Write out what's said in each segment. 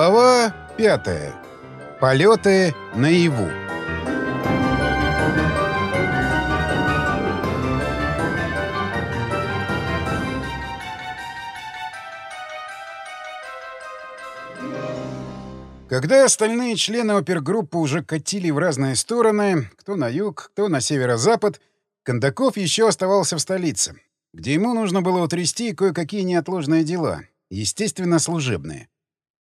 Глава пятая. Полеты наяву. Когда остальные члены опергруппы уже катили в разные стороны, кто на юг, кто на северо-запад, Кондаков еще оставался в столице, где ему нужно было утрясти кое-какие неотложные дела, естественно, служебные.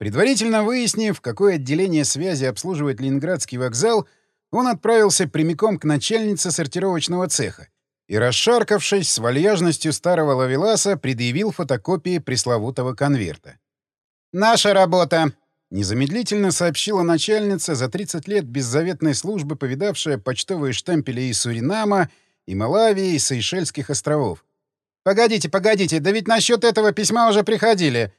Предварительно выяснив, какое отделение связи обслуживает Ленинградский вокзал, он отправился прямиком к начальнице сортировочного цеха и, расшаркавшись с вальяжностью старого лавеласа, предъявил фотокопии пресловутого конверта. «Наша работа!» Незамедлительно сообщила начальница за 30 лет беззаветной службы, повидавшая почтовые штемпели из Суринама, и Малавии, и Сейшельских островов. «Погодите, погодите, да ведь насчет этого письма уже приходили.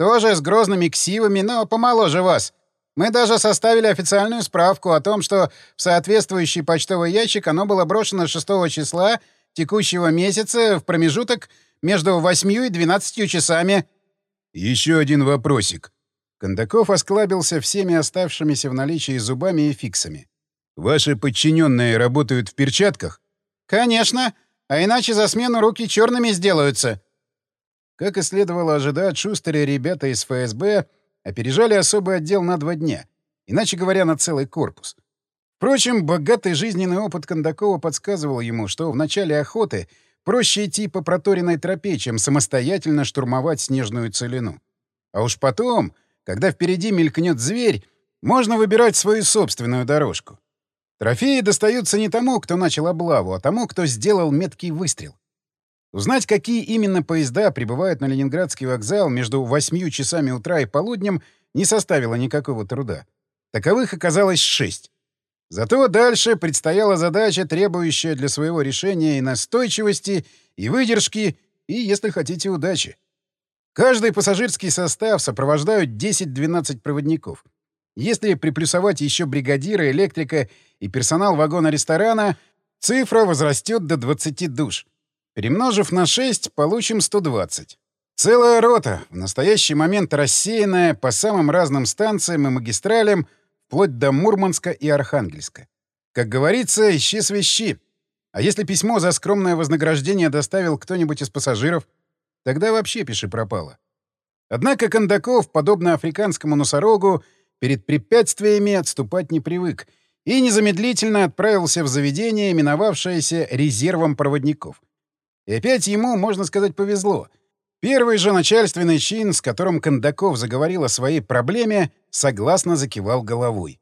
Тоже с грозными ксивами, но помоложе вас. Мы даже составили официальную справку о том, что в соответствующий почтовый ящик оно было брошено 6 числа текущего месяца в промежуток между 8 и 12 часами». «Еще один вопросик», Кондаков осклабился всеми оставшимися в наличии зубами и фиксами. «Ваши подчиненные работают в перчатках?» «Конечно. А иначе за смену руки черными сделаются». Как и следовало ожидать, шустрые ребята из ФСБ опережали особый отдел на два дня, иначе говоря, на целый корпус. Впрочем, богатый жизненный опыт Кондакова подсказывал ему, что в начале охоты проще идти по проторенной тропе, чем самостоятельно штурмовать снежную целину. А уж потом когда впереди мелькнет зверь, можно выбирать свою собственную дорожку. Трофеи достаются не тому, кто начал облаву, а тому, кто сделал меткий выстрел. Узнать, какие именно поезда прибывают на Ленинградский вокзал между 8 часами утра и полуднем, не составило никакого труда. Таковых оказалось шесть. Зато дальше предстояла задача, требующая для своего решения и настойчивости, и выдержки, и, если хотите, удачи. Каждый пассажирский состав сопровождают 10-12 проводников. Если приплюсовать еще бригадира, электрика и персонал вагона-ресторана, цифра возрастет до 20 душ. Перемножив на 6, получим 120. Целая рота, в настоящий момент рассеянная по самым разным станциям и магистралям, вплоть до Мурманска и Архангельска. Как говорится, ищи свищи. А если письмо за скромное вознаграждение доставил кто-нибудь из пассажиров — Тогда вообще пиши пропало. Однако Кондаков, подобно африканскому носорогу, перед препятствиями отступать не привык и незамедлительно отправился в заведение, именовавшееся резервом проводников. И опять ему, можно сказать, повезло. Первый же начальственный чин, с которым Кондаков заговорил о своей проблеме, согласно закивал головой.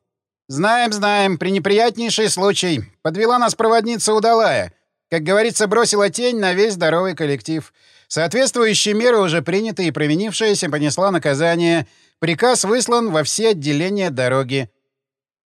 «Знаем, знаем, пренеприятнейший случай. Подвела нас проводница удалая. Как говорится, бросила тень на весь здоровый коллектив. Соответствующие меры уже приняты, и провинившаяся понесла наказание. Приказ выслан во все отделения дороги.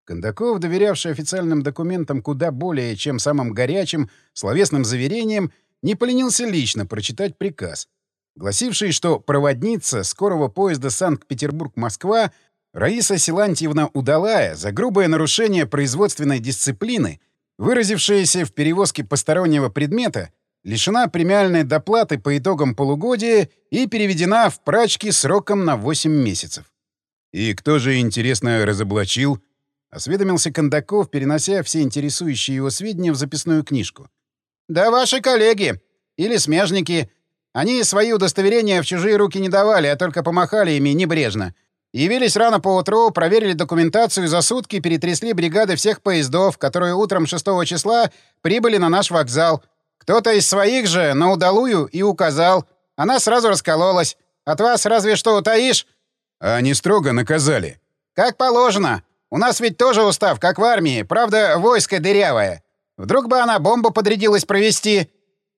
Кондаков, доверявший официальным документам куда более, чем самым горячим, словесным заверениям, не поленился лично прочитать приказ, гласивший, что проводница скорого поезда Санкт-Петербург-Москва Раиса Силантьевна Удалая за грубое нарушение производственной дисциплины, выразившееся в перевозке постороннего предмета, лишена премиальной доплаты по итогам полугодия и переведена в прачки сроком на 8 месяцев. «И кто же, интересно, разоблачил?» — осведомился Кондаков, перенося все интересующие его сведения в записную книжку. «Да ваши коллеги. Или смежники. Они свои удостоверения в чужие руки не давали, а только помахали ими небрежно. Явились рано поутру, проверили документацию за сутки перетрясли бригады всех поездов, которые утром 6 числа прибыли на наш вокзал. Кто-то из своих же на удалую и указал. Она сразу раскололась. От вас разве что утаишь? А они строго наказали. Как положено. У нас ведь тоже устав, как в армии. Правда, войско дырявое. Вдруг бы она бомбу подрядилась провести.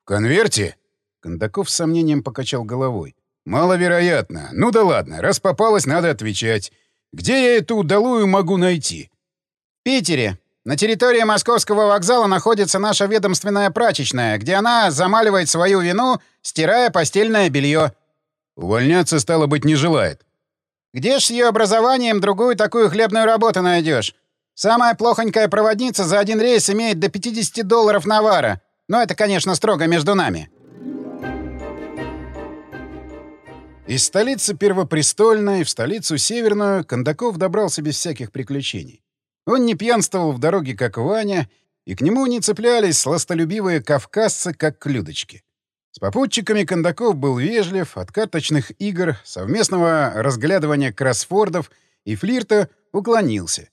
В конверте? Кондаков с сомнением покачал головой. Маловероятно. Ну да ладно, раз попалась, надо отвечать. Где я эту удалую могу найти? В Питере. На территории Московского вокзала находится наша ведомственная прачечная, где она замаливает свою вину, стирая постельное белье. Увольняться, стало быть, не желает. Где ж с ее образованием другую такую хлебную работу найдешь? Самая плохонькая проводница за один рейс имеет до 50 долларов навара. Но это, конечно, строго между нами. Из столицы Первопрестольной в столицу Северную Кондаков добрался без всяких приключений. Он не пьянствовал в дороге, как Ваня, и к нему не цеплялись сластолюбивые кавказцы, как к Людочке. С попутчиками Кондаков был вежлив, от карточных игр, совместного разглядывания кроссфордов и флирта уклонился.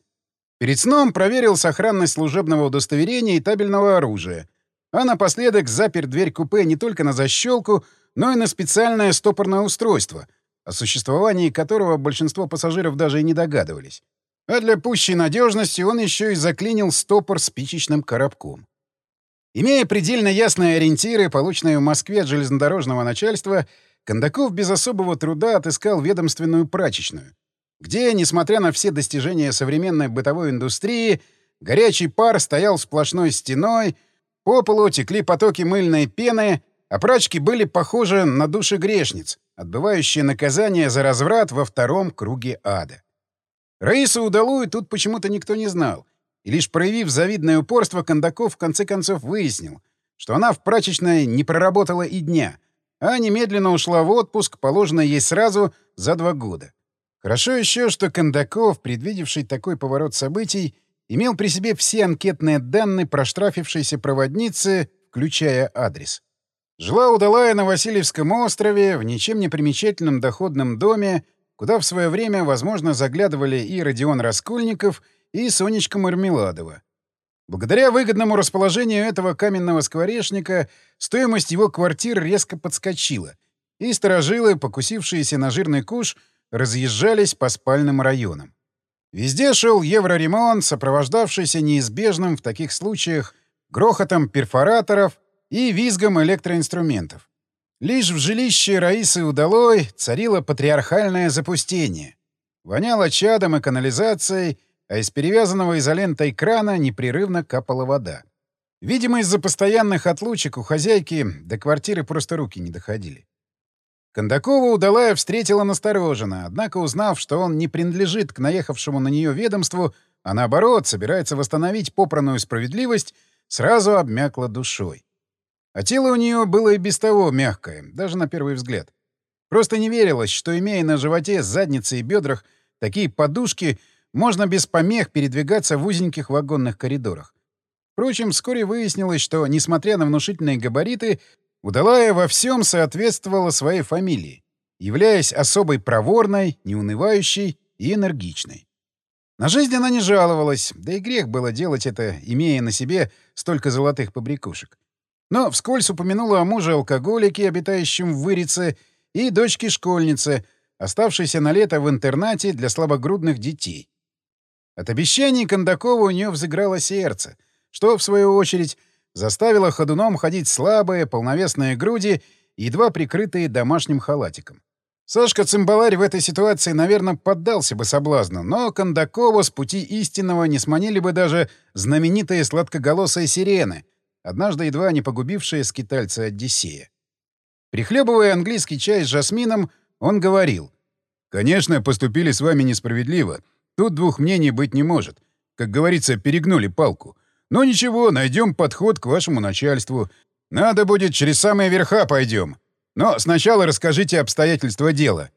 Перед сном проверил сохранность служебного удостоверения и табельного оружия, а напоследок запер дверь купе не только на защелку, но и на специальное стопорное устройство, о существовании которого большинство пассажиров даже и не догадывались. А для пущей надежности он еще и заклинил стопор спичечным коробком. Имея предельно ясные ориентиры, полученные в Москве от железнодорожного начальства, Кондаков без особого труда отыскал ведомственную прачечную, где, несмотря на все достижения современной бытовой индустрии, горячий пар стоял сплошной стеной, по полу текли потоки мыльной пены, а прачки были похожи на души грешниц, отбывающие наказание за разврат во втором круге ада. Раису Удалую тут почему-то никто не знал, и лишь проявив завидное упорство, Кондаков в конце концов выяснил, что она в прачечной не проработала и дня, а немедленно ушла в отпуск, положенный ей сразу за два года. Хорошо еще, что Кондаков, предвидевший такой поворот событий, имел при себе все анкетные данные проштрафившейся проводницы, включая адрес. Жила удалая на Васильевском острове, в ничем не примечательном доходном доме, куда в свое время, возможно, заглядывали и Родион Раскольников, и Сонечка Мармеладова. Благодаря выгодному расположению этого каменного скворечника стоимость его квартир резко подскочила, и сторожилы, покусившиеся на жирный куш, разъезжались по спальным районам. Везде шел евроремонт, сопровождавшийся неизбежным в таких случаях грохотом перфораторов и визгом электроинструментов. Лишь в жилище Раисы Удалой царило патриархальное запустение. Воняло чадом и канализацией, а из перевязанного изолентой крана непрерывно капала вода. Видимо, из-за постоянных отлучек у хозяйки до квартиры просто руки не доходили. Кондакова Удалая встретила настороженно, однако, узнав, что он не принадлежит к наехавшему на нее ведомству, а наоборот, собирается восстановить попранную справедливость, сразу обмякла душой. А тело у нее было и без того мягкое, даже на первый взгляд. Просто не верилось, что, имея на животе, заднице и бедрах такие подушки, можно без помех передвигаться в узеньких вагонных коридорах. Впрочем, вскоре выяснилось, что, несмотря на внушительные габариты, Удалая во всем соответствовала своей фамилии, являясь особой проворной, неунывающей и энергичной. На жизнь она не жаловалась, да и грех было делать это, имея на себе столько золотых побрякушек. Но вскользь упомянула о муже-алкоголике, обитающем в Вырице, и дочке-школьнице, оставшейся на лето в интернате для слабогрудных детей. От обещаний Кондакова у нее взыграло сердце, что, в свою очередь, заставила ходуном ходить слабые, полновесные груди, едва прикрытые домашним халатиком. Сашка Цимбаларь в этой ситуации, наверное, поддался бы соблазну, но Кондакова с пути истинного не сманили бы даже знаменитые сладкоголосые сирены, однажды едва не погубившие скитальца Одиссея. Прихлебывая английский чай с жасмином, он говорил. «Конечно, поступили с вами несправедливо. Тут двух мнений быть не может. Как говорится, перегнули палку. Ну ничего, найдем подход к вашему начальству. Надо будет, через самые верха пойдем. Но сначала расскажите обстоятельства дела.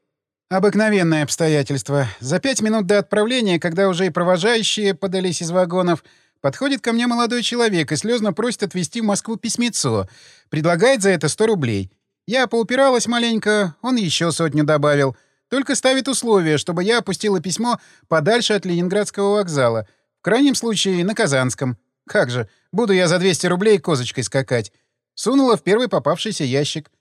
Обыкновенное обстоятельство. За пять минут до отправления, когда уже и провожающие подались из вагонов, подходит ко мне молодой человек и слезно просит отвезти в Москву письмецо. Предлагает за это 100 рублей. Я поупиралась маленько, он еще сотню добавил. Только ставит условие, чтобы я опустила письмо подальше от Ленинградского вокзала. В крайнем случае, на Казанском. Как же, буду я за 200 рублей козочкой скакать. Сунула в первый попавшийся ящик.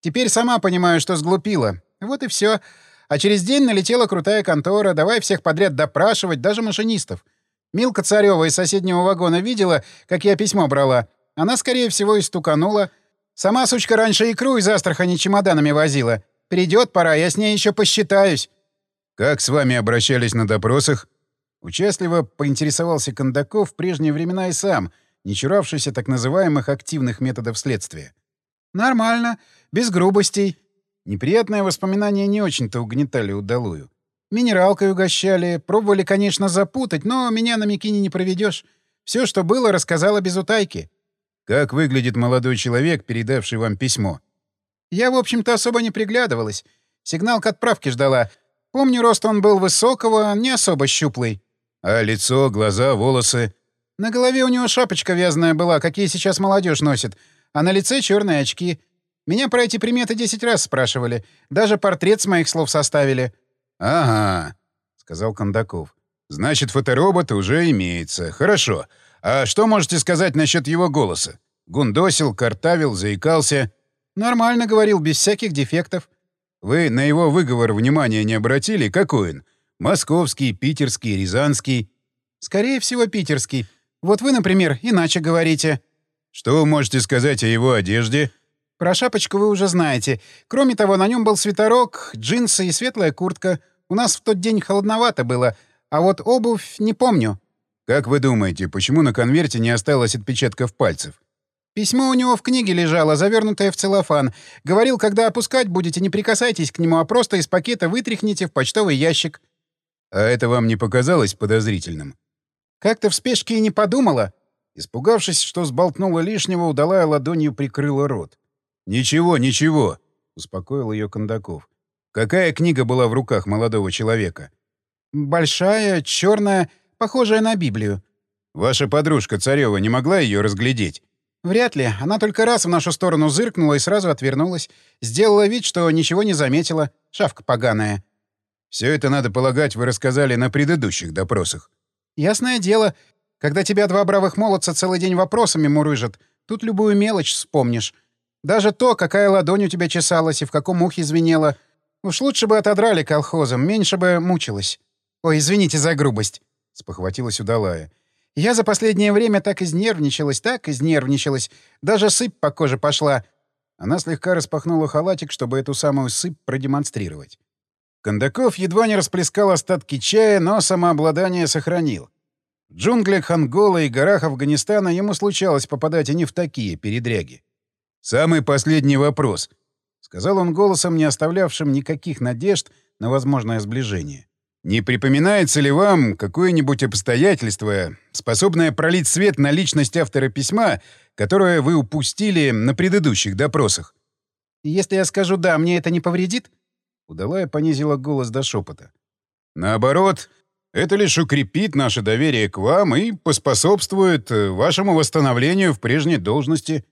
Теперь сама понимаю, что сглупила. Вот и все. А через день налетела крутая контора, давай всех подряд допрашивать, даже машинистов. Милка Царева из соседнего вагона видела, как я письмо брала. Она, скорее всего, и стуканула. Сама сучка раньше икру из Астрахани чемоданами возила. Придет пора, я с ней еще посчитаюсь. — Как с вами обращались на допросах? Участливо поинтересовался Кондаков в прежние времена и сам, не чуравшийся так называемых активных методов следствия. «Нормально. Без грубостей». Неприятные воспоминания не очень-то угнетали удалую. Минералкой угощали. Пробовали, конечно, запутать, но меня на Микине не проведешь. Все, что было, рассказала без утайки. «Как выглядит молодой человек, передавший вам письмо?» «Я, в общем-то, особо не приглядывалась. Сигнал к отправке ждала. Помню, рост он был высокого, не особо щуплый. А лицо, глаза, волосы? На голове у него шапочка вязаная была, какие сейчас молодежь носит, а на лице черные очки. Меня про эти приметы десять раз спрашивали. Даже портрет с моих слов составили. — Ага, — сказал Кондаков. — Значит, фоторобот уже имеется. Хорошо. А что можете сказать насчет его голоса? Гундосил, картавил, заикался. — Нормально говорил, без всяких дефектов. — Вы на его выговор внимания не обратили? Какой он? Московский, питерский, рязанский? — Скорее всего, питерский. Вот вы, например, иначе говорите. — Что вы можете сказать о его одежде? — Про шапочку вы уже знаете. Кроме того, на нем был свитерок, джинсы и светлая куртка. У нас в тот день холодновато было, а вот обувь не помню. Как вы думаете, почему на конверте не осталось отпечатков пальцев? Письмо у него в книге лежало, завернутое в целлофан. Говорил, когда опускать будете, не прикасайтесь к нему, а просто из пакета вытряхните в почтовый ящик. А это вам не показалось подозрительным? Как-то в спешке и не подумала. Испугавшись, что сболтнула лишнего, удалая ладонью прикрыла рот. «Ничего, ничего», — успокоил ее Кондаков. «Какая книга была в руках молодого человека?» «Большая, черная, похожая на Библию». «Ваша подружка Царева не могла ее разглядеть?» «Вряд ли. Она только раз в нашу сторону зыркнула и сразу отвернулась. Сделала вид, что ничего не заметила. Шавка поганая». «Все это, надо полагать, вы рассказали на предыдущих допросах». «Ясное дело. Когда тебя два бравых молодца целый день вопросами мурыжат, тут любую мелочь вспомнишь. Даже то, какая ладонь у тебя чесалась и в каком ухе звенела. Уж лучше бы отодрали колхозом, меньше бы мучилась. Ой, извините за грубость», — спохватилась удалая. Я за последнее время так изнервничалась, так изнервничалась. Даже сыпь по коже пошла. Она слегка распахнула халатик, чтобы эту самую сыпь продемонстрировать. Кондаков едва не расплескал остатки чая, но самообладание сохранил. В джунглях Анголы и горах Афганистана ему случалось попадать и не в такие передряги. «Самый последний вопрос», — сказал он голосом, не оставлявшим никаких надежд на возможное сближение. Не припоминается ли вам какое-нибудь обстоятельство, способное пролить свет на личность автора письма, которое вы упустили на предыдущих допросах? Если я скажу «да», мне это не повредит? Удалая понизила голос до шепота. Наоборот, это лишь укрепит наше доверие к вам и поспособствует э, вашему восстановлению в прежней должности.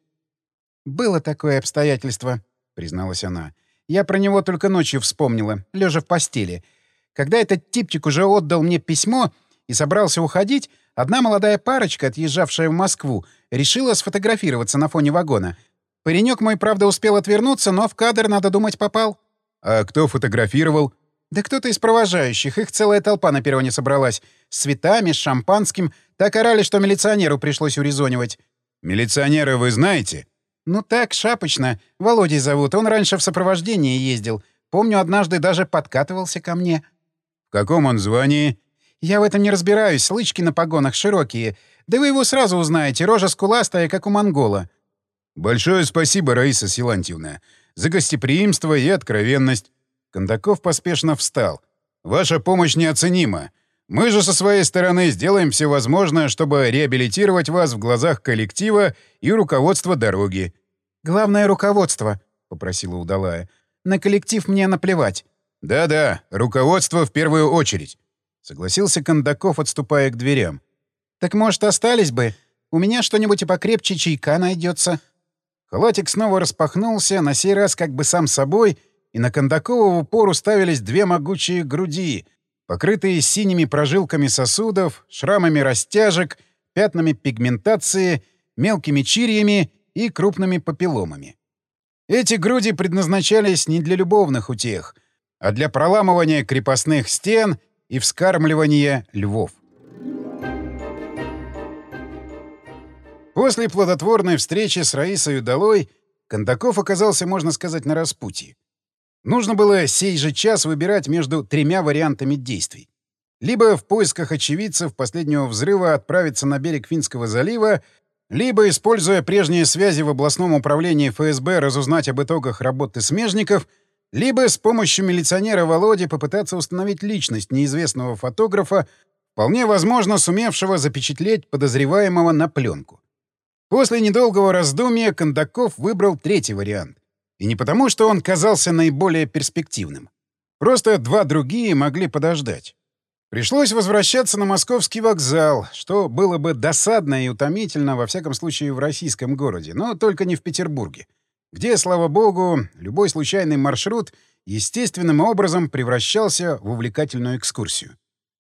«Было такое обстоятельство», — призналась она. «Я про него только ночью вспомнила, лежа в постели». Когда этот типчик уже отдал мне письмо и собрался уходить, одна молодая парочка, отъезжавшая в Москву, решила сфотографироваться на фоне вагона. Паренек мой, правда, успел отвернуться, но в кадр, надо думать, попал. А кто фотографировал? Да кто-то из провожающих. Их целая толпа на перроне собралась. С цветами, с шампанским. Так орали, что милиционеру пришлось урезонивать. Милиционера вы знаете? Ну так, шапочно. Володей зовут. Он раньше в сопровождении ездил. Помню, однажды даже подкатывался ко мне. В каком он звании? Я в этом не разбираюсь, лычки на погонах широкие. Да вы его сразу узнаете, рожа скуластая, как у монгола. Большое спасибо, Раиса Силантьевна, за гостеприимство и откровенность. Кондаков поспешно встал. Ваша помощь неоценима. Мы же со своей стороны сделаем все возможное, чтобы реабилитировать вас в глазах коллектива и руководства дороги. Главное — руководство, — попросила удалая. На коллектив мне наплевать. «Да-да, руководство в первую очередь», — согласился Кондаков, отступая к дверям. «Так, может, остались бы? У меня что-нибудь и покрепче чайка найдется. Халатик снова распахнулся, на сей раз как бы сам собой, и на Кондакова в упор уставились две могучие груди, покрытые синими прожилками сосудов, шрамами растяжек, пятнами пигментации, мелкими чирьями и крупными папилломами. Эти груди предназначались не для любовных утех — а для проламывания крепостных стен и вскармливания львов. После плодотворной встречи с Раисой Удалой Кондаков оказался, можно сказать, на распутье. Нужно было сей же час выбирать между тремя вариантами действий. Либо в поисках очевидцев последнего взрыва отправиться на берег Финского залива, либо, используя прежние связи в областном управлении ФСБ, разузнать об итогах работы смежников — либо с помощью милиционера Володи попытаться установить личность неизвестного фотографа, вполне возможно сумевшего запечатлеть подозреваемого на пленку. После недолгого раздумья Кондаков выбрал третий вариант. И не потому, что он казался наиболее перспективным. Просто два другие могли подождать. Пришлось возвращаться на московский вокзал, что было бы досадно и утомительно, во всяком случае, в российском городе, но только не в Петербурге, где, слава богу, любой случайный маршрут естественным образом превращался в увлекательную экскурсию.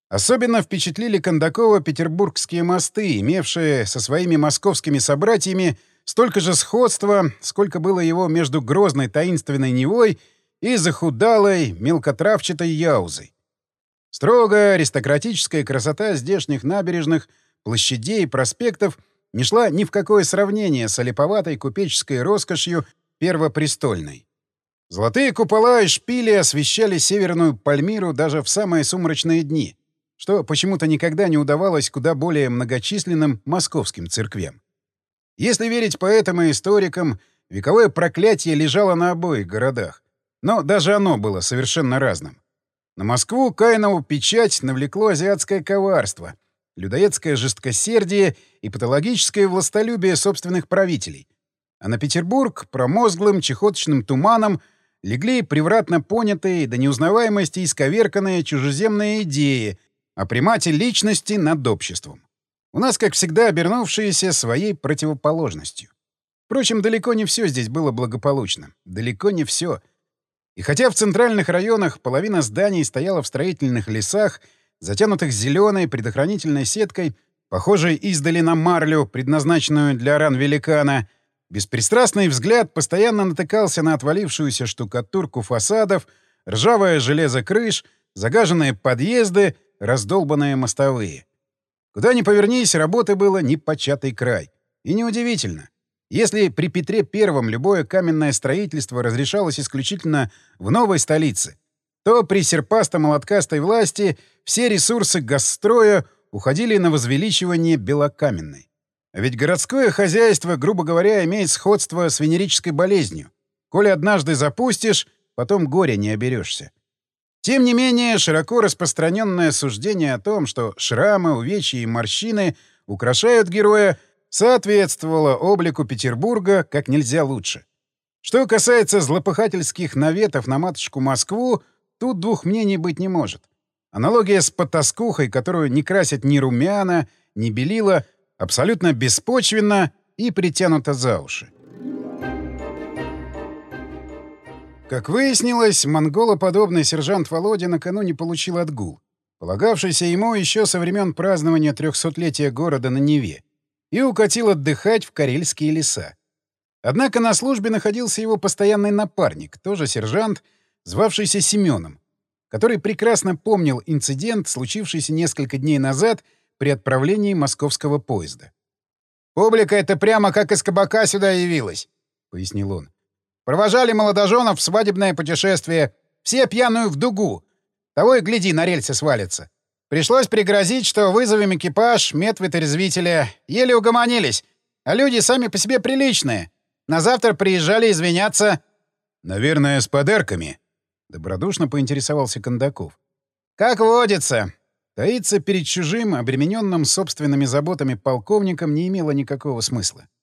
Особенно впечатлили Кондакова петербургские мосты, имевшие со своими московскими собратьями столько же сходства, сколько было его между грозной таинственной Невой и захудалой мелкотравчатой Яузой. Строгая аристократическая красота здешних набережных, площадей и проспектов не шла ни в какое сравнение с олиповатой купеческой роскошью первопрестольной. Золотые купола и шпили освещали Северную Пальмиру даже в самые сумрачные дни, что почему-то никогда не удавалось куда более многочисленным московским церквям. Если верить поэтам и историкам, вековое проклятие лежало на обоих городах, но даже оно было совершенно разным. На Москву Каинову печать навлекло азиатское коварство, людоедское жесткосердие и патологическое властолюбие собственных правителей. А на Петербург промозглым чехоточным туманом легли превратно понятые до неузнаваемости исковерканные чужеземные идеи о примате личности над обществом. У нас, как всегда, обернувшиеся своей противоположностью. Впрочем, далеко не все здесь было благополучно. Далеко не все — и хотя в центральных районах половина зданий стояла в строительных лесах, затянутых зеленой предохранительной сеткой, похожей издали на марлю, предназначенную для ран великана, беспристрастный взгляд постоянно натыкался на отвалившуюся штукатурку фасадов, ржавое железо крыш, загаженные подъезды, раздолбанные мостовые. Куда ни повернись, работы было непочатый край. И неудивительно. Если при Петре Первом любое каменное строительство разрешалось исключительно в новой столице, то при серпасто-молоткастой власти все ресурсы гасстроя уходили на возвеличивание белокаменной. А ведь городское хозяйство, грубо говоря, имеет сходство с венерической болезнью. Коли однажды запустишь, потом горя не оберешься. Тем не менее, широко распространенное суждение о том, что шрамы, увечья и морщины украшают героя, соответствовала облику Петербурга как нельзя лучше. Что касается злопыхательских наветов на матушку Москву, тут двух мнений быть не может. Аналогия с потаскухой, которую не красят ни румяна, ни белила, абсолютно беспочвенна и притянута за уши. Как выяснилось, монголоподобный сержант Володя накануне получил отгул, полагавшийся ему еще со времен празднования трехсотлетия города на Неве, и укатил отдыхать в карельские леса. Однако на службе находился его постоянный напарник, тоже сержант, звавшийся Семеном, который прекрасно помнил инцидент, случившийся несколько дней назад при отправлении московского поезда. «Публика это прямо как из кабака сюда явилась», — пояснил он. «Провожали молодоженов в свадебное путешествие, все пьяную в дугу. Того и гляди, на рельсы свалится. Пришлось пригрозить, что вызовем экипаж, медвытрезвителя. Еле угомонились. А люди сами по себе приличные. На завтра приезжали извиняться. — Наверное, с подарками? — добродушно поинтересовался Кондаков. — Как водится. Таиться перед чужим, обремененным собственными заботами полковником не имело никакого смысла. —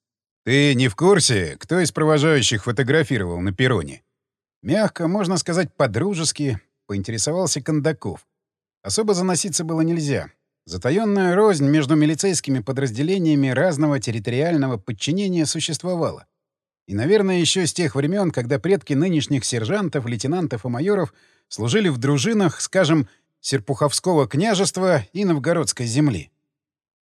Ты не в курсе, кто из провожающих фотографировал на перроне? Мягко, можно сказать, по-дружески, поинтересовался Кондаков. Особо заноситься было нельзя. Затаённая рознь между милицейскими подразделениями разного территориального подчинения существовала. И, наверное, еще с тех времен, когда предки нынешних сержантов, лейтенантов и майоров служили в дружинах, скажем, Серпуховского княжества и Новгородской земли.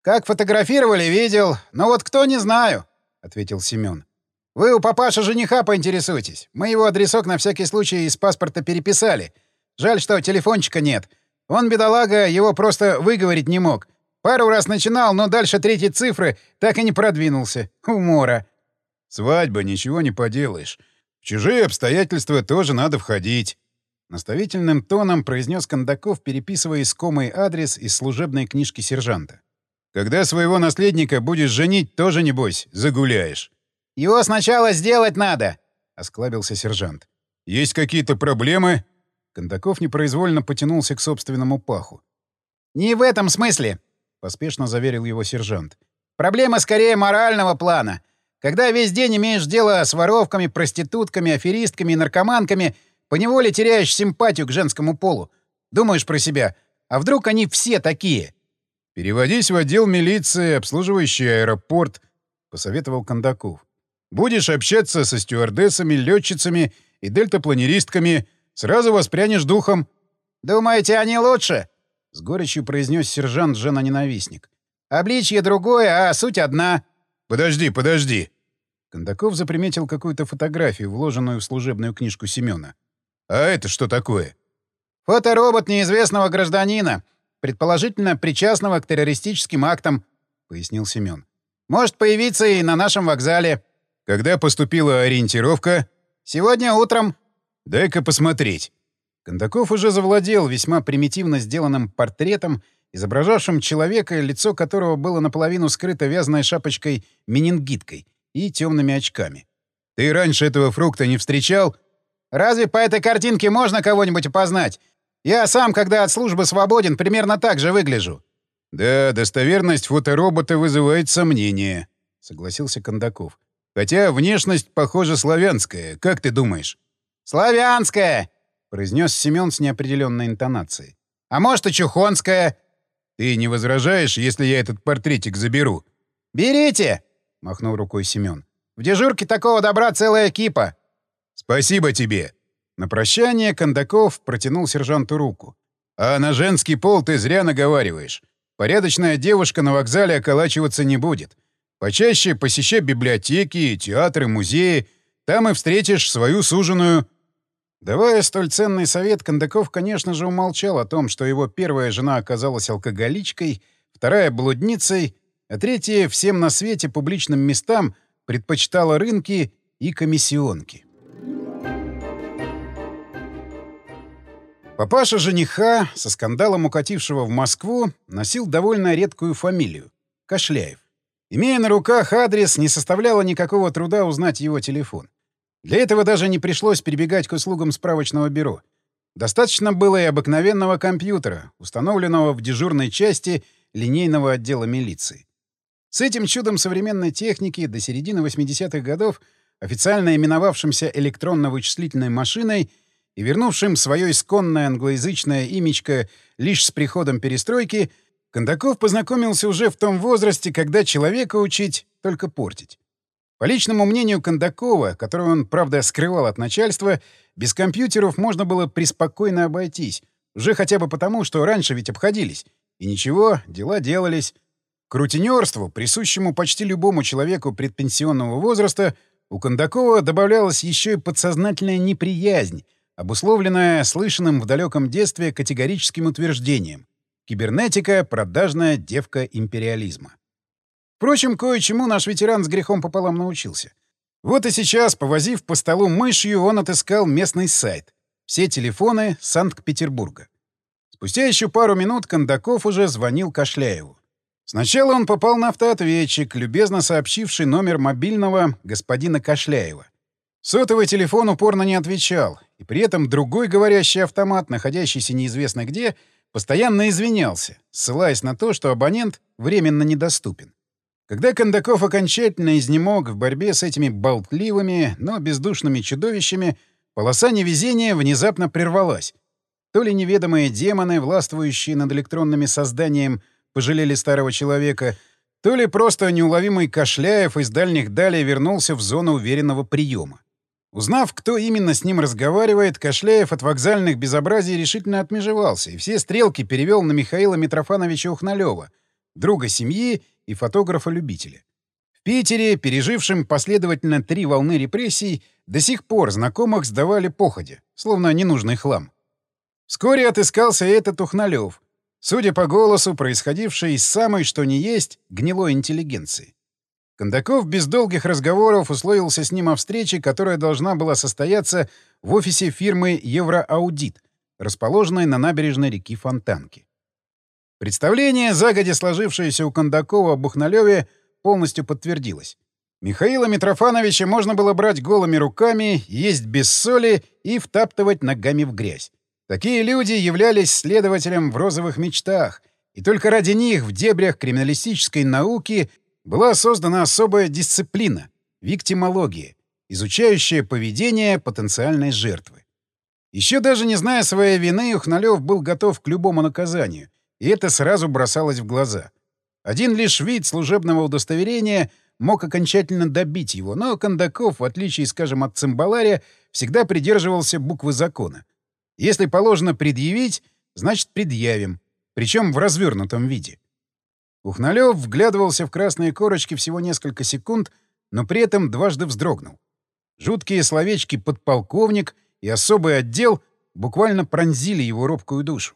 «Как фотографировали, видел. Но вот кто, не знаю», — ответил Семён. «Вы у папаши жениха поинтересуйтесь. Мы его адресок на всякий случай из паспорта переписали. Жаль, что телефончика нет. Он, бедолага, его просто выговорить не мог. Пару раз начинал, но дальше третьей цифры так и не продвинулся. Умора. «Свадьба, ничего не поделаешь. В чужие обстоятельства тоже надо входить». Наставительным тоном произнес Кондаков, переписывая искомый адрес из служебной книжки сержанта. «Когда своего наследника будешь женить, тоже, небось, загуляешь». «Его сначала сделать надо», — осклабился сержант. «Есть какие-то проблемы?» Кондаков непроизвольно потянулся к собственному паху. «Не в этом смысле», — поспешно заверил его сержант. «Проблема скорее морального плана. Когда весь день имеешь дело с воровками, проститутками, аферистками и наркоманками, поневоле теряешь симпатию к женскому полу. Думаешь про себя, а вдруг они все такие? «Переводись в отдел милиции, обслуживающий аэропорт», — посоветовал Кондаков. «Будешь общаться со стюардессами, летчицами и дельтапланеристками, сразу воспрянешь духом». «Думаете, они лучше?» — с горечью произнес сержант жена-ненавистник. «Обличье другое, а суть одна». «Подожди, подожди!» Кондаков заприметил какую-то фотографию, вложенную в служебную книжку Семёна. «А это что такое?» «Фоторобот неизвестного гражданина, предположительно причастного к террористическим актам», — пояснил Семён. «Может появиться и на нашем вокзале». «Когда поступила ориентировка?» «Сегодня утром». «Дай-ка посмотреть». Кондаков уже завладел весьма примитивно сделанным портретом, изображавшим человека, лицо которого было наполовину скрыто вязаной шапочкой-менингиткой и темными очками. «Ты раньше этого фрукта не встречал?» «Разве по этой картинке можно кого-нибудь опознать? Я сам, когда от службы свободен, примерно так же выгляжу». «Да, достоверность фоторобота вызывает сомнения», — согласился Кондаков. «Хотя внешность, похоже, славянская. Как ты думаешь?» «Славянская!» — произнес Семен с неопределенной интонацией. «А может, и чухонская?» «Ты не возражаешь, если я этот портретик заберу?» «Берите!» — махнул рукой Семен. «В дежурке такого добра целая кипа!» «Спасибо тебе!» На прощание Кондаков протянул сержанту руку. «А на женский пол ты зря наговариваешь. Порядочная девушка на вокзале околачиваться не будет. Почаще посещай библиотеки, театры, музеи. Там и встретишь свою суженую...» Давая столь ценный совет, Кондаков, конечно же, умолчал о том, что его первая жена оказалась алкоголичкой, вторая — блудницей, а третья всем на свете публичным местам предпочитала рынки и комиссионки. Папаша жениха, со скандалом укатившего в Москву, носил довольно редкую фамилию — Кошляев. Имея на руках адрес, не составляло никакого труда узнать его телефон. Для этого даже не пришлось перебегать к услугам справочного бюро. Достаточно было и обыкновенного компьютера, установленного в дежурной части линейного отдела милиции. С этим чудом современной техники до середины 80-х годов, официально именовавшимся электронно-вычислительной машиной и вернувшим свое исконное англоязычное имечко лишь с приходом перестройки, Кондаков познакомился уже в том возрасте, когда человека учить — только портить. По личному мнению Кондакова, которое он, правда, скрывал от начальства, без компьютеров можно было преспокойно обойтись, уже хотя бы потому, что раньше ведь обходились. И ничего, дела делались. К рутинерству, присущему почти любому человеку предпенсионного возраста, у Кондакова добавлялась еще и подсознательная неприязнь, обусловленная слышанным в далеком детстве категорическим утверждением «Кибернетика — продажная девка империализма». Впрочем, кое-чему наш ветеран с грехом пополам научился. Вот и сейчас, повозив по столу мышью, он отыскал местный сайт. Все телефоны Санкт-Петербурга. Спустя еще пару минут Кондаков уже звонил Кошляеву. Сначала он попал на автоответчик, любезно сообщивший номер мобильного господина Кошляева. Сотовый телефон упорно не отвечал, и при этом другой говорящий автомат, находящийся неизвестно где, постоянно извинялся, ссылаясь на то, что абонент временно недоступен. Когда Кондаков окончательно изнемог в борьбе с этими болтливыми, но бездушными чудовищами, полоса невезения внезапно прервалась. То ли неведомые демоны, властвующие над электронными созданием, пожалели старого человека, то ли просто неуловимый Кошляев из дальних далей вернулся в зону уверенного приема. Узнав, кто именно с ним разговаривает, Кошляев от вокзальных безобразий решительно отмежевался и все стрелки перевел на Михаила Митрофановича Ухналева, друга семьи и фотографа-любителя. В Питере, пережившим последовательно три волны репрессий, до сих пор знакомых сдавали походе, словно ненужный хлам. Вскоре отыскался этот Ухналев, судя по голосу, происходивший из самой, что ни есть, гнилой интеллигенции. Кондаков без долгих разговоров условился с ним о встрече, которая должна была состояться в офисе фирмы «Евроаудит», расположенной на набережной реки Фонтанки. Представление, загодя сложившееся у Кондакова об Бухналеве, полностью подтвердилось. Михаила Митрофановича можно было брать голыми руками, есть без соли и втаптывать ногами в грязь. Такие люди являлись следователем в розовых мечтах, и только ради них в дебрях криминалистической науки была создана особая дисциплина виктимология, изучающая поведение потенциальной жертвы. Еще даже не зная своей вины, Ухналев был готов к любому наказанию, и это сразу бросалось в глаза. Один лишь вид служебного удостоверения мог окончательно добить его, но Кондаков, в отличие, скажем, от цимбалария, всегда придерживался буквы закона. Если положено предъявить, значит предъявим, причем в развернутом виде. Ухналев вглядывался в красные корочки всего несколько секунд, но при этом дважды вздрогнул. Жуткие словечки «подполковник» и «особый отдел» буквально пронзили его робкую душу.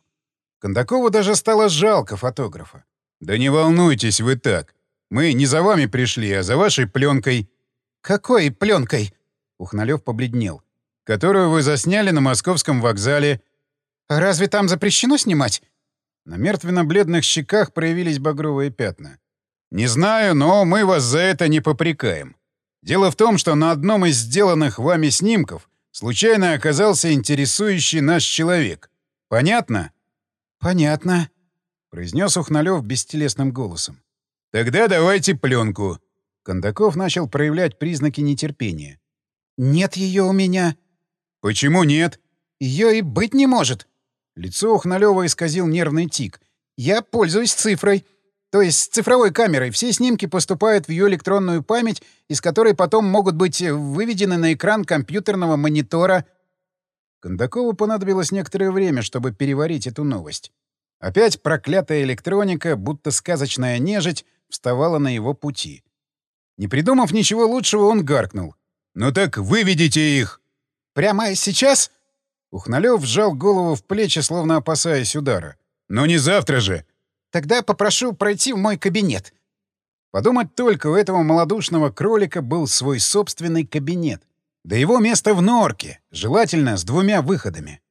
Кондакову даже стало жалко фотографа. «Да не волнуйтесь вы так. Мы не за вами пришли, а за вашей пленкой». «Какой пленкой?» Ухналев побледнел. «Которую вы засняли на московском вокзале». «Разве там запрещено снимать?» На мертвенно-бледных щеках проявились багровые пятна. «Не знаю, но мы вас за это не попрекаем. Дело в том, что на одном из сделанных вами снимков случайно оказался интересующий наш человек. Понятно?» «Понятно», — произнес Ухналев бестелесным голосом. «Тогда давайте пленку». Кондаков начал проявлять признаки нетерпения. «Нет ее у меня». «Почему нет?» «Ее и быть не может». Лицо Ухналева исказил нервный тик. «Я пользуюсь цифрой. То есть цифровой камерой. Все снимки поступают в ее электронную память, из которой потом могут быть выведены на экран компьютерного монитора». Кондакову понадобилось некоторое время, чтобы переварить эту новость. Опять проклятая электроника, будто сказочная нежить, вставала на его пути. Не придумав ничего лучшего, он гаркнул. «Ну так выведите их!» «Прямо сейчас?» Ухналев сжал голову в плечи, словно опасаясь удара. «Но не завтра же!» «Тогда попрошу пройти в мой кабинет». Подумать только, у этого малодушного кролика был свой собственный кабинет. Да его место в норке, желательно с двумя выходами.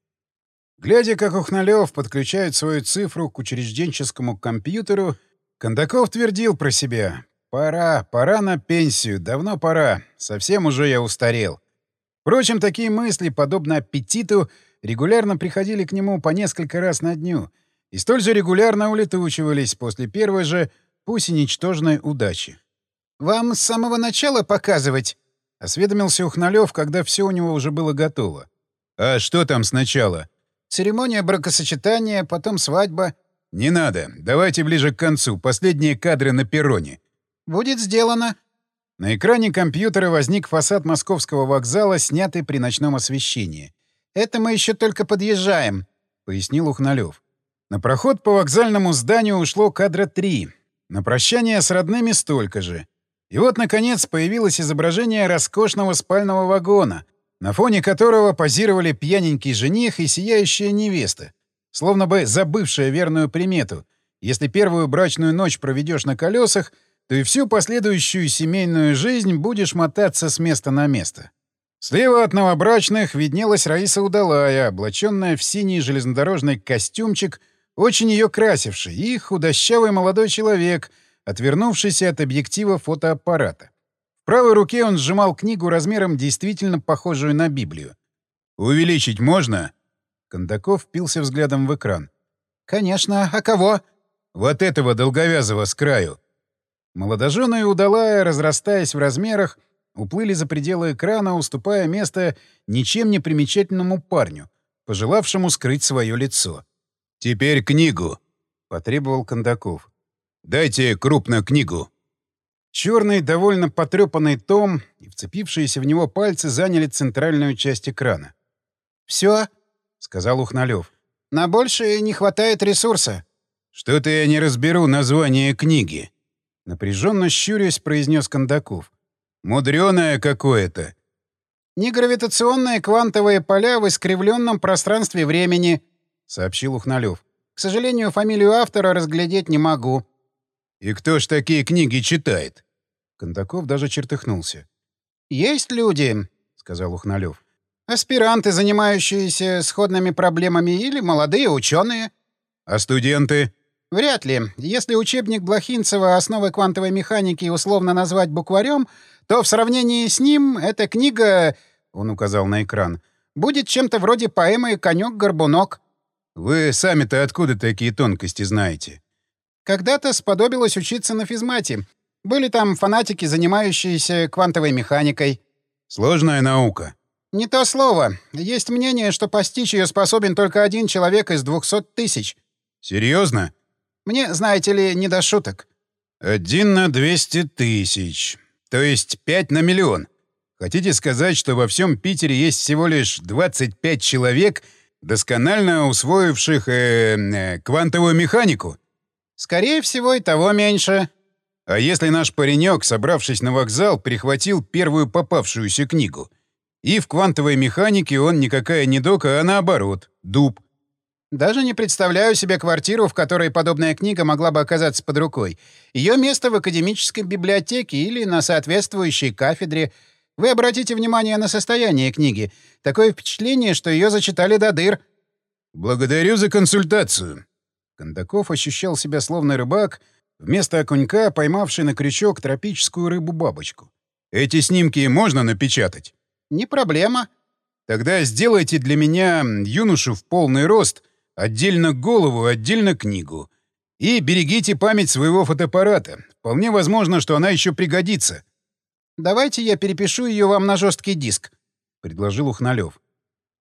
Глядя, как Ухналев подключает свою цифру к учрежденческому компьютеру, Кондаков твердил про себя. «Пора, пора на пенсию, давно пора, совсем уже я устарел». Впрочем, такие мысли, подобно аппетиту, регулярно приходили к нему по несколько раз на дню и столь же регулярно улетучивались после первой же, пусть и ничтожной, удачи. «Вам с самого начала показывать?» — осведомился Ухналев, когда все у него уже было готово. «А что там сначала?» «Церемония бракосочетания, потом свадьба». «Не надо. Давайте ближе к концу. Последние кадры на перроне». «Будет сделано». На экране компьютера возник фасад московского вокзала, снятый при ночном освещении. «Это мы еще только подъезжаем», — пояснил Ухналев. На проход по вокзальному зданию ушло кадра три. На прощание с родными столько же. И вот, наконец, появилось изображение роскошного спального вагона, на фоне которого позировали пьяненький жених и сияющая невеста, словно бы забывшая верную примету. Если первую брачную ночь проведешь на колесах — то и всю последующую семейную жизнь будешь мотаться с места на место. Слева от новобрачных виднелась Раиса Удалая, облаченная в синий железнодорожный костюмчик, очень ее красивший, и худощавый молодой человек, отвернувшийся от объектива фотоаппарата. В правой руке он сжимал книгу размером действительно похожую на Библию. «Увеличить можно?» Кондаков впился взглядом в экран. «Конечно. А кого?» «Вот этого долговязого с краю. Молодожены и удалая, разрастаясь в размерах, уплыли за пределы экрана, уступая место ничем не примечательному парню, пожелавшему скрыть свое лицо. «Теперь книгу», — потребовал Кондаков. «Дайте крупно книгу». Черный, довольно потрепанный том и вцепившиеся в него пальцы заняли центральную часть экрана. «Все?» — сказал Ухналев. «На большее не хватает ресурса». «Что-то я не разберу название книги», Напряженно щурясь, произнес Кондаков. «Мудреное какое-то!» «Негравитационные квантовые поля в искривленном пространстве времени», — сообщил Ухналев. «К сожалению, фамилию автора разглядеть не могу». «И кто ж такие книги читает?» Кондаков даже чертыхнулся. «Есть люди», — сказал Ухналев. «Аспиранты, занимающиеся сходными проблемами, или молодые ученые». «А студенты?» Вряд ли. Если учебник Блохинцева «Основы квантовой механики» условно назвать букварем, то в сравнении с ним эта книга, — он указал на экран, — будет чем-то вроде поэмы «Конек-горбунок». Вы сами-то откуда такие тонкости знаете? Когда-то сподобилось учиться на физмате. Были там фанатики, занимающиеся квантовой механикой. Сложная наука. Не то слово. Есть мнение, что постичь ее способен только один человек из двухсот тысяч. Серьезно? Мне, знаете ли, не до шуток. Один на двести тысяч. То есть пять на миллион. Хотите сказать, что во всем Питере есть всего лишь 25 человек, досконально усвоивших э, э, квантовую механику? Скорее всего, и того меньше. А если наш паренек, собравшись на вокзал, прихватил первую попавшуюся книгу? И в квантовой механике он никакая не дока, а наоборот, дуб. Даже не представляю себе квартиру, в которой подобная книга могла бы оказаться под рукой. Ее место в академической библиотеке или на соответствующей кафедре. Вы обратите внимание на состояние книги. Такое впечатление, что ее зачитали до дыр. Благодарю за консультацию. Кондаков ощущал себя словно рыбак, вместо окунька поймавший на крючок тропическую рыбу-бабочку. Эти снимки можно напечатать? Не проблема. Тогда сделайте для меня юношу в полный рост — Отдельно голову, отдельно книгу. И берегите память своего фотоаппарата. Вполне возможно, что она еще пригодится. «Давайте я перепишу ее вам на жесткий диск», — предложил Ухналев.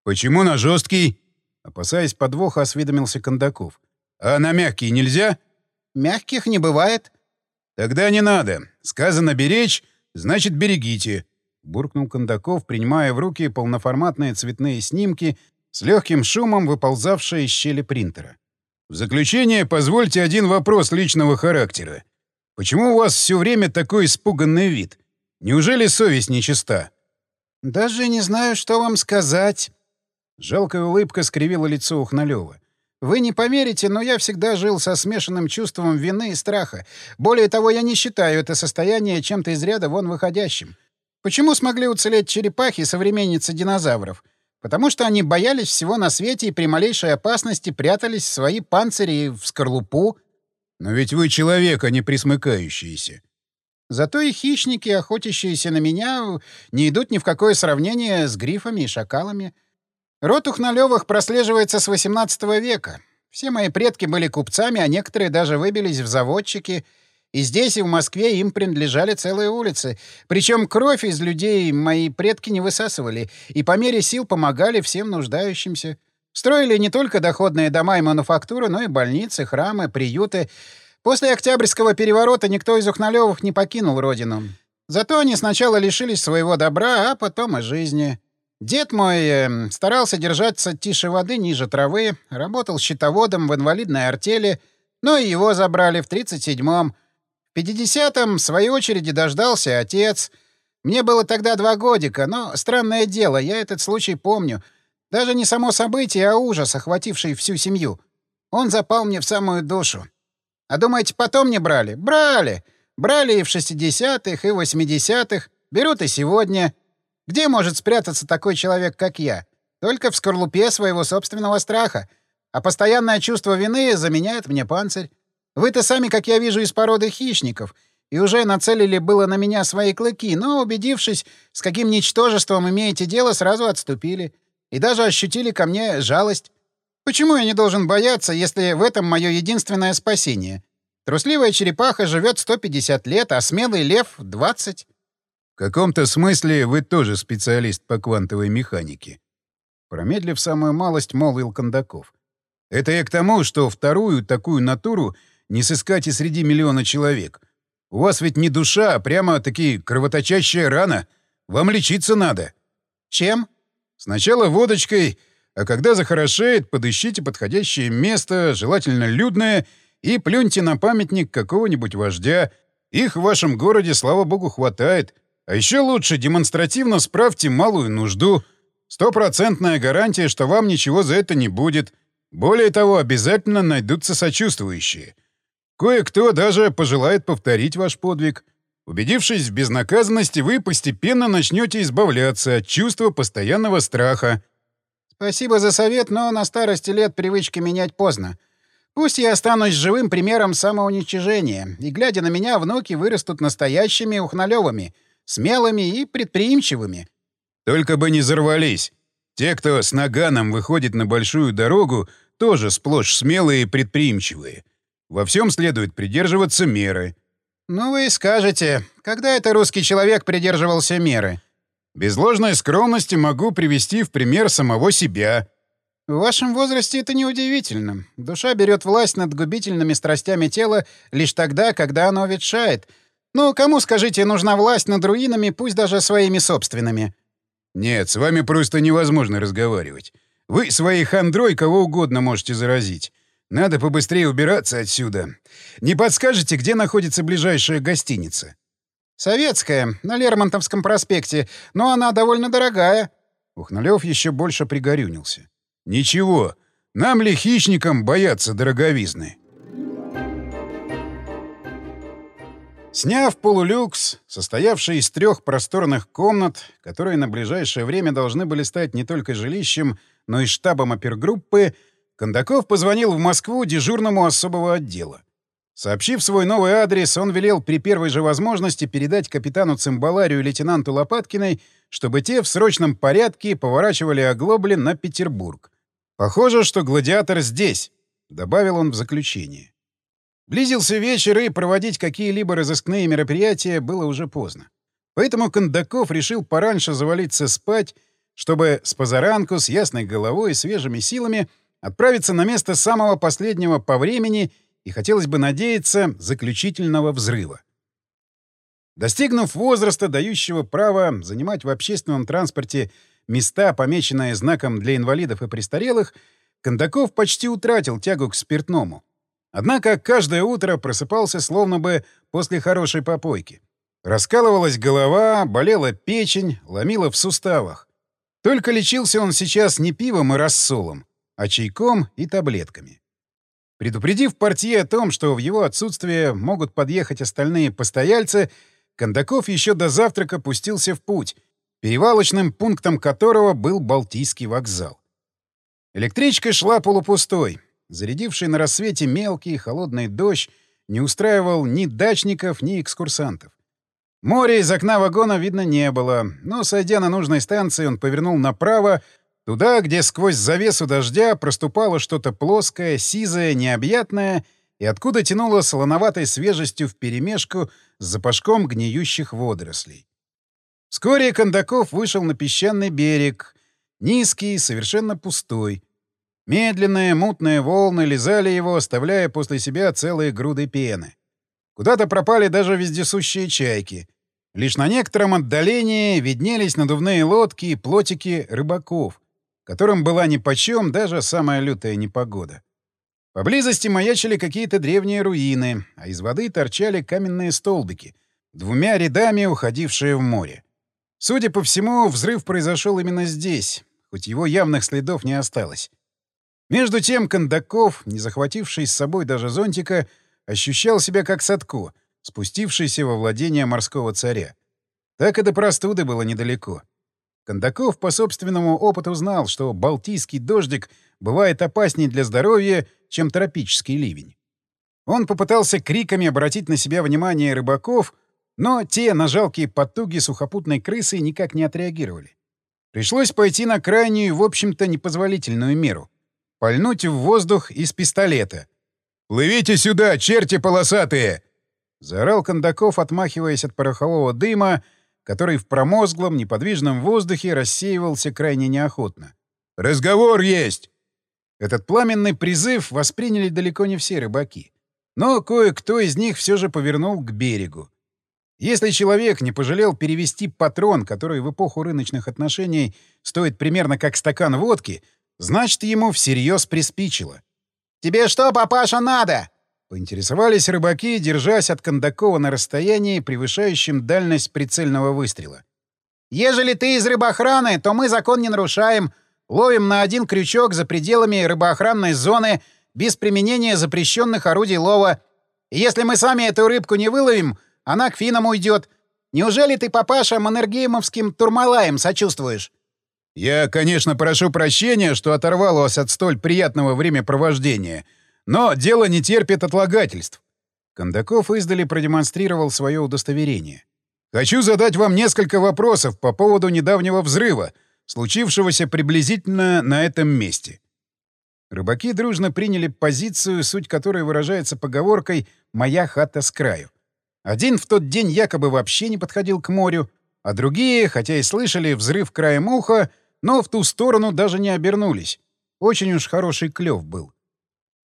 «Почему на жесткий?» Опасаясь подвоха, осведомился Кондаков. «А на мягкий нельзя?» «Мягких не бывает». «Тогда не надо. Сказано беречь, значит, берегите», — буркнул Кондаков, принимая в руки полноформатные цветные снимки с легким шумом выползавшая из щели принтера. В заключение позвольте один вопрос личного характера. Почему у вас все время такой испуганный вид? Неужели совесть нечиста? Даже не знаю, что вам сказать. Жалкая улыбка скривила лицо Ухналева. Вы не поверите, но я всегда жил со смешанным чувством вины и страха. Более того, я не считаю это состояние чем-то из ряда вон выходящим. Почему смогли уцелеть черепахи, современницы динозавров? Потому что они боялись всего на свете и при малейшей опасности прятались в свои панцири и в скорлупу. Но ведь вы человек, а не присмыкающийся. Зато и хищники, охотящиеся на меня, не идут ни в какое сравнение с грифами и шакалами. Род Ухналёвых прослеживается с XVIII века. Все мои предки были купцами, а некоторые даже выбились в заводчики — и здесь, и в Москве им принадлежали целые улицы. Причем кровь из людей мои предки не высасывали, и по мере сил помогали всем нуждающимся. Строили не только доходные дома и мануфактуры, но и больницы, храмы, приюты. После Октябрьского переворота никто из Ухналёвых не покинул родину. Зато они сначала лишились своего добра, а потом и жизни. Дед мой э, старался держаться тише воды, ниже травы, работал счетоводом в инвалидной артели, но и его забрали в 37-м, в 50-м, в своей очереди, дождался отец. Мне было тогда два годика, но, странное дело, я этот случай помню. Даже не само событие, а ужас, охвативший всю семью. Он запал мне в самую душу. А думаете, потом не брали? Брали! Брали и в 60-х, и в 80-х. Берут и сегодня. Где может спрятаться такой человек, как я? Только в скорлупе своего собственного страха. А постоянное чувство вины заменяет мне панцирь. Вы-то сами, как я вижу, из породы хищников, и уже нацелили было на меня свои клыки, но, убедившись, с каким ничтожеством имеете дело, сразу отступили. И даже ощутили ко мне жалость. Почему я не должен бояться, если в этом мое единственное спасение? Трусливая черепаха живет 150 лет, а смелый лев — 20. В каком-то смысле вы тоже специалист по квантовой механике. Промедлив самую малость, молвил Кондаков. Это я к тому, что вторую такую натуру — не сыскать и среди миллиона человек. У вас ведь не душа, а прямо-таки кровоточащая рана. Вам лечиться надо. Чем? Сначала водочкой, а когда захорошеет, подыщите подходящее место, желательно людное, и плюньте на памятник какого-нибудь вождя. Их в вашем городе, слава богу, хватает. А еще лучше демонстративно справьте малую нужду. Стопроцентная гарантия, что вам ничего за это не будет. Более того, обязательно найдутся сочувствующие. Кое-кто даже пожелает повторить ваш подвиг. Убедившись в безнаказанности, вы постепенно начнете избавляться от чувства постоянного страха. Спасибо за совет, но на старости лет привычки менять поздно. Пусть я останусь живым примером самоуничижения, и, глядя на меня, внуки вырастут настоящими ухналевыми, смелыми и предприимчивыми. Только бы не взорвались. Те, кто с наганом выходит на большую дорогу, тоже сплошь смелые и предприимчивые. Во всем следует придерживаться меры. «Ну вы скажете, когда это русский человек придерживался меры?» «Без ложной скромности могу привести в пример самого себя». «В вашем возрасте это неудивительно. Душа берет власть над губительными страстями тела лишь тогда, когда оно ветшает. Ну, кому, скажите, нужна власть над руинами, пусть даже своими собственными?» «Нет, с вами просто невозможно разговаривать. Вы своей хандрой кого угодно можете заразить. Надо побыстрее убираться отсюда. Не подскажете, где находится ближайшая гостиница? Советская, на Лермонтовском проспекте, но она довольно дорогая. Ухналев еще больше пригорюнился. Ничего, нам ли хищникам бояться дороговизны? Сняв полулюкс, состоявший из трех просторных комнат, которые на ближайшее время должны были стать не только жилищем, но и штабом опергруппы, Кондаков позвонил в Москву дежурному особого отдела. Сообщив свой новый адрес, он велел при первой же возможности передать капитану Цимбаларию и лейтенанту Лопаткиной, чтобы те в срочном порядке поворачивали оглобли на Петербург. «Похоже, что гладиатор здесь», — добавил он в заключение. Близился вечер, и проводить какие-либо разыскные мероприятия было уже поздно. Поэтому Кондаков решил пораньше завалиться спать, чтобы с позаранку, с ясной головой и свежими силами — отправиться на место самого последнего по времени и, хотелось бы надеяться, заключительного взрыва. Достигнув возраста, дающего право занимать в общественном транспорте места, помеченные знаком для инвалидов и престарелых, Кондаков почти утратил тягу к спиртному. Однако каждое утро просыпался словно бы после хорошей попойки. Раскалывалась голова, болела печень, ломила в суставах. Только лечился он сейчас не пивом и рассолом, а чайком и таблетками. Предупредив портье о том, что в его отсутствие могут подъехать остальные постояльцы, Кондаков еще до завтрака пустился в путь, перевалочным пунктом которого был Балтийский вокзал. Электричка шла полупустой. Зарядивший на рассвете мелкий холодный дождь не устраивал ни дачников, ни экскурсантов. Моря из окна вагона видно не было, но, сойдя на нужной станции, он повернул направо, Туда, где сквозь завесу дождя проступало что-то плоское, сизое, необъятное, и откуда тянуло солоноватой свежестью вперемешку с запашком гниющих водорослей. Вскоре Кондаков вышел на песчаный берег, низкий, совершенно пустой. Медленные мутные волны лизали его, оставляя после себя целые груды пены. Куда-то пропали даже вездесущие чайки. Лишь на некотором отдалении виднелись надувные лодки и плотики рыбаков которым была нипочем даже самая лютая непогода. Поблизости маячили какие-то древние руины, а из воды торчали каменные столбики, двумя рядами уходившие в море. Судя по всему, взрыв произошел именно здесь, хоть его явных следов не осталось. Между тем Кондаков, не захвативший с собой даже зонтика, ощущал себя как Садко, спустившийся во владение морского царя. Так и до простуды было недалеко. Кондаков по собственному опыту знал, что балтийский дождик бывает опаснее для здоровья, чем тропический ливень. Он попытался криками обратить на себя внимание рыбаков, но те на жалкие потуги сухопутной крысы никак не отреагировали. Пришлось пойти на крайнюю, в общем-то, непозволительную меру — пальнуть в воздух из пистолета. «Плывите сюда, черти полосатые!» — заорал Кондаков, отмахиваясь от порохового дыма, который в промозглом, неподвижном воздухе рассеивался крайне неохотно. «Разговор есть!» Этот пламенный призыв восприняли далеко не все рыбаки. Но кое-кто из них все же повернул к берегу. Если человек не пожалел перевести патрон, который в эпоху рыночных отношений стоит примерно как стакан водки, значит, ему всерьез приспичило. «Тебе что, папаша, надо?» Поинтересовались рыбаки, держась от Кондакова на расстоянии, превышающем дальность прицельного выстрела. «Ежели ты из рыбоохраны, то мы закон не нарушаем. Ловим на один крючок за пределами рыбоохранной зоны без применения запрещенных орудий лова. И если мы сами эту рыбку не выловим, она к финам уйдет. Неужели ты, папаша, маннергеймовским турмалаем сочувствуешь?» «Я, конечно, прошу прощения, что оторвал вас от столь приятного времяпровождения», но дело не терпит отлагательств. Кондаков издали продемонстрировал свое удостоверение. «Хочу задать вам несколько вопросов по поводу недавнего взрыва, случившегося приблизительно на этом месте». Рыбаки дружно приняли позицию, суть которой выражается поговоркой «моя хата с краю». Один в тот день якобы вообще не подходил к морю, а другие, хотя и слышали взрыв краем уха, но в ту сторону даже не обернулись. Очень уж хороший клев был.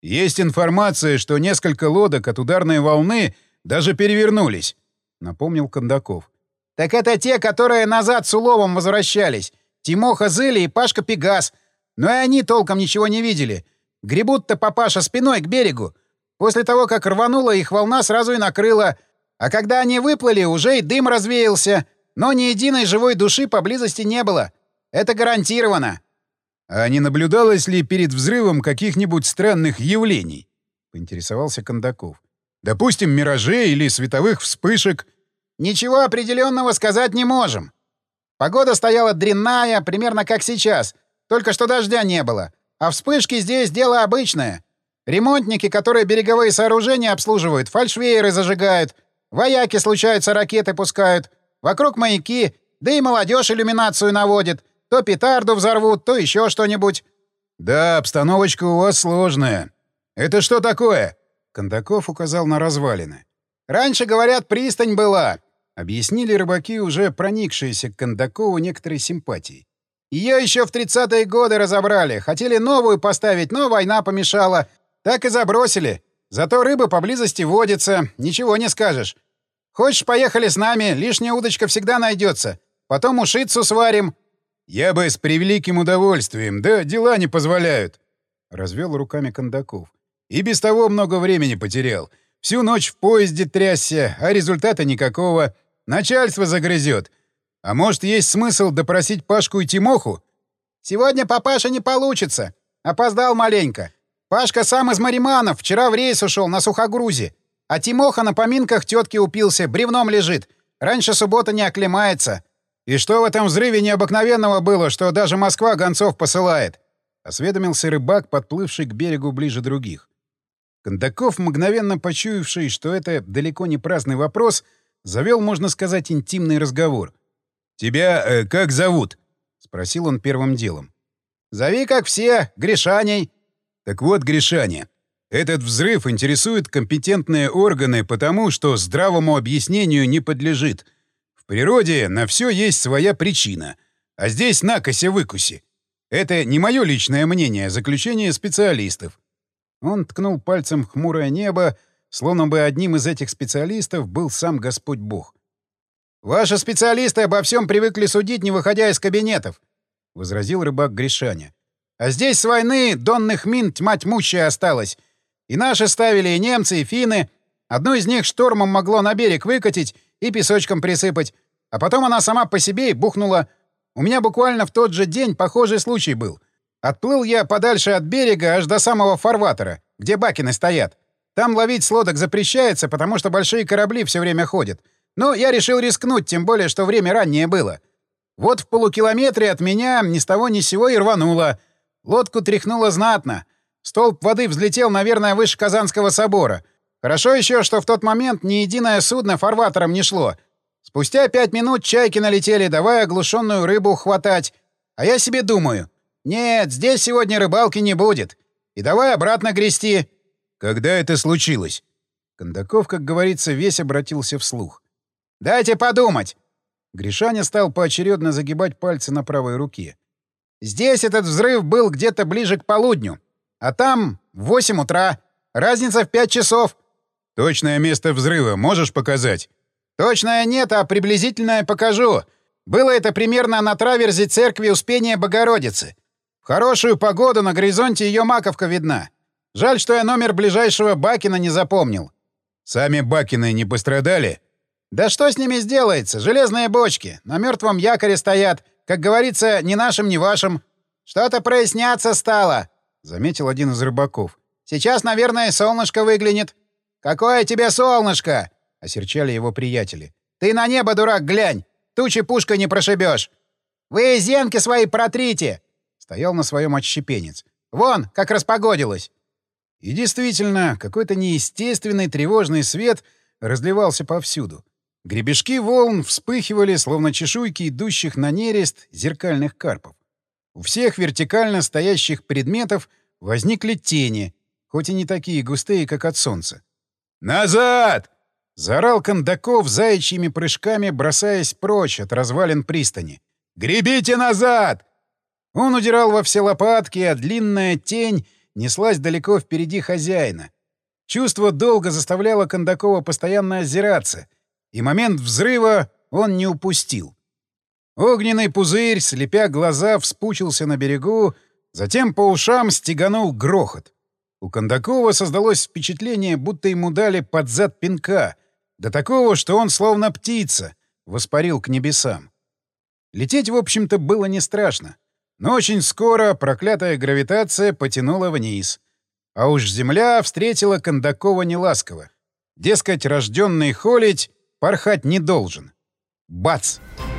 Есть информация, что несколько лодок от ударной волны даже перевернулись, — напомнил Кондаков. — Так это те, которые назад с уловом возвращались. Тимоха Зыли и Пашка Пегас. Но и они толком ничего не видели. Гребут-то папаша спиной к берегу. После того, как рванула, их волна сразу и накрыла. А когда они выплыли, уже и дым развеялся. Но ни единой живой души поблизости не было. Это гарантированно. А не наблюдалось ли перед взрывом каких-нибудь странных явлений? Поинтересовался Кондаков. Допустим, миражей или световых вспышек. Ничего определенного сказать не можем. Погода стояла дрянная, примерно как сейчас. Только что дождя не было. А вспышки здесь дело обычное. Ремонтники, которые береговые сооружения обслуживают, фальшвейеры зажигают. Вояки, случаются, ракеты пускают. Вокруг маяки, да и молодежь иллюминацию наводит. То петарду взорвут, то еще что-нибудь. Да, обстановочка у вас сложная. Это что такое? Кондаков указал на развалины. Раньше, говорят, пристань была. Объяснили рыбаки, уже проникшиеся к Кондакову некоторой симпатией. Ее еще в 30-е годы разобрали. Хотели новую поставить, но война помешала. Так и забросили. Зато рыбы поблизости водится, ничего не скажешь. Хочешь, поехали с нами, лишняя удочка всегда найдется. Потом ушицу сварим. Я бы с превеликим удовольствием, да дела не позволяют. Развел руками Кондаков. И без того много времени потерял. Всю ночь в поезде трясся, а результата никакого. Начальство загрызет. А может, есть смысл допросить Пашку и Тимоху? Сегодня папаша не получится. Опоздал маленько. Пашка сам из Мариманов, вчера в рейс ушел на сухогрузе. А Тимоха на поминках тетки упился, бревном лежит. Раньше суббота не оклемается. И что в этом взрыве необыкновенного было, что даже Москва гонцов посылает? Осведомился рыбак, подплывший к берегу ближе других. Кондаков, мгновенно почуявший, что это далеко не праздный вопрос, завел, можно сказать, интимный разговор. «Тебя э, как зовут?» — спросил он первым делом. «Зови, как все, Гришаней». «Так вот, Гришаня, этот взрыв интересует компетентные органы потому, что здравому объяснению не подлежит. Природе на все есть своя причина. А здесь накося-выкуси. Это не мое личное мнение, а заключение специалистов. Он ткнул пальцем в хмурое небо, словно бы одним из этих специалистов был сам Господь Бог. «Ваши специалисты обо всем привыкли судить, не выходя из кабинетов», — возразил рыбак Гришаня. «А здесь с войны донных мин тьма тьмущая осталась. И наши ставили, и немцы, и финны. Одну из них штормом могло на берег выкатить и песочком присыпать. А потом она сама по себе и бухнула. У меня буквально в тот же день похожий случай был. Отплыл я подальше от берега аж до самого фарватера, где бакины стоят. Там ловить с лодок запрещается, потому что большие корабли все время ходят. Но я решил рискнуть, тем более, что время раннее было. Вот в полукилометре от меня ни с того ни с сего и рвануло. Лодку тряхнуло знатно. Столб воды взлетел, наверное, выше Казанского собора. Хорошо еще, что в тот момент ни единое судно фарватером не шло. Спустя пять минут чайки налетели, давая оглушенную рыбу хватать. А я себе думаю, нет, здесь сегодня рыбалки не будет. И давай обратно грести. Когда это случилось? Кондаков, как говорится, весь обратился вслух. «Дайте подумать!» Гришаня стал поочередно загибать пальцы на правой руке. «Здесь этот взрыв был где-то ближе к полудню. А там в восемь утра. Разница в пять часов». «Точное место взрыва можешь показать?» «Точное нет, а приблизительное покажу. Было это примерно на траверзе церкви Успения Богородицы. В хорошую погоду на горизонте ее маковка видна. Жаль, что я номер ближайшего Бакина не запомнил». «Сами Бакины не пострадали?» Да что с ними сделается? Железные бочки. На мертвом якоре стоят. Как говорится, ни нашим, ни вашим. Что-то проясняться стало, — заметил один из рыбаков. Сейчас, наверное, солнышко выглянет. Какое тебе солнышко? — осерчали его приятели. Ты на небо, дурак, глянь. Тучи пушкой не прошибешь. Вы зенки свои протрите. Стоял на своем отщепенец. Вон, как распогодилось. И действительно, какой-то неестественный тревожный свет разливался повсюду. Гребешки волн вспыхивали, словно чешуйки идущих на нерест зеркальных карпов. У всех вертикально стоящих предметов возникли тени, хоть и не такие густые, как от солнца. «Назад!» — Заорал Кондаков заячьими прыжками, бросаясь прочь от развалин пристани. «Гребите назад!» Он удирал во все лопатки, а длинная тень неслась далеко впереди хозяина. Чувство долго заставляло Кондакова постоянно озираться, и момент взрыва он не упустил. Огненный пузырь, слепя глаза, вспучился на берегу, затем по ушам стеганул грохот. У Кондакова создалось впечатление, будто ему дали под зад пинка, до такого, что он словно птица, воспарил к небесам. Лететь, в общем-то, было не страшно. Но очень скоро проклятая гравитация потянула вниз. А уж Земля встретила Кондакова неласково. Дескать, рожденный холить порхать не должен. Бац! Бац!